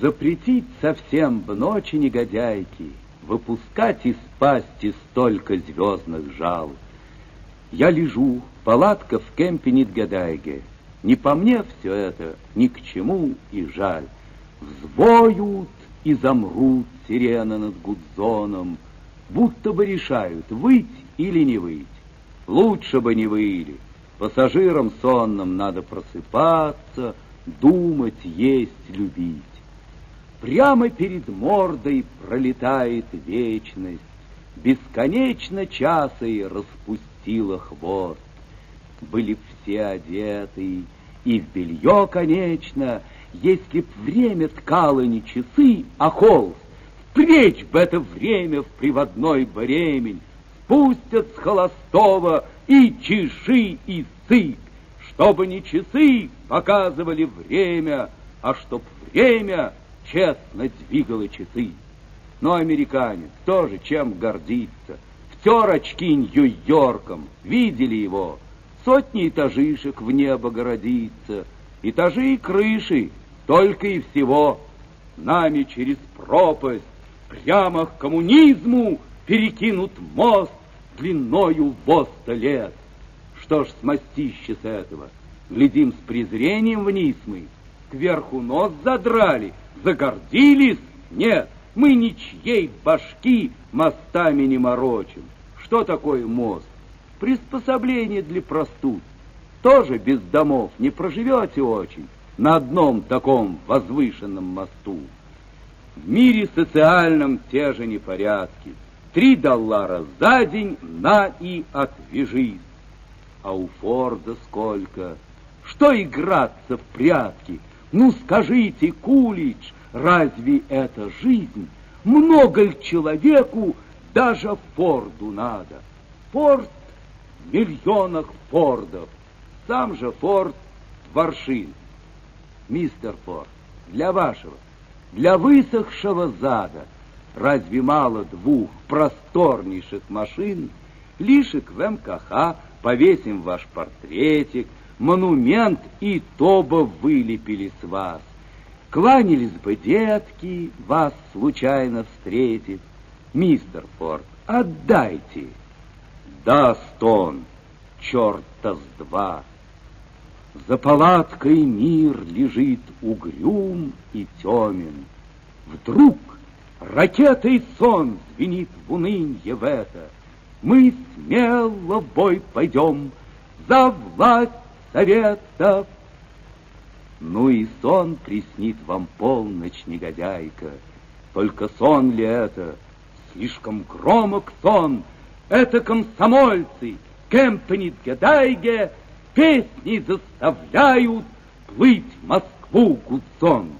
Запретить совсем в ночи негодяйки, Выпускать из пасти столько звездных жал. Я лежу, палатка в кемпе Нидгадайге. Не по мне все это, ни к чему и жаль. Взвоют и замрут сирена над Гудзоном, Будто бы решают, выть или не выть. Лучше бы не выли. Пассажирам сонным надо просыпаться, Думать, есть, любить. Прямо перед мордой пролетает вечность, Бесконечно часа и распустила хвост. Были все одеты, и в белье, конечно, Если б время ткало не часы, а холст, Впречь бы это время в приводной бремень, Спустят с холостого и чеши, и цик, Чтобы не часы показывали время, А чтоб время честно двигало часы. Но американец тоже чем гордится. Втер очки Нью-Йорком, видели его. Сотни этажишек в небо городится. Этажи и крыши, только и всего. Нами через пропасть прямо к коммунизму перекинут мост длиною в сто лет. Что ж смастище с этого? Глядим с презрением вниз мы, кверху нос задрали, загордились? Нет, мы ничьей башки мостами не морочим. Что такое мост? Приспособление для простуд. Тоже без домов не проживете очень на одном таком возвышенном мосту. В мире социальном те же непорядки. Три доллара за день на и отвяжись. А у Форда сколько? Что играться в прятки? Ну скажите, Кулич, разве это жизнь? Много ли человеку даже Форду надо? Форд в миллионах Фордов. Сам же Форд Варшин. Мистер Форд, для вашего, для высохшего зада, разве мало двух просторнейших машин? Лишек в МКХ повесим ваш портретик, монумент и то бы вылепили с вас. Кланялись бы детки, вас случайно встретив. Мистер Форд, отдайте. Даст он, черта с два. За палаткой мир лежит угрюм и темен. Вдруг ракетой сон звенит в унынье в это. Мы смело в бой пойдем за власть советов. Ну и сон приснит вам полночь, негодяйка. Только сон ли это? Слишком громок сон. Это комсомольцы, Кемпенит Гедайге, песни заставляют плыть в Москву Гудзон.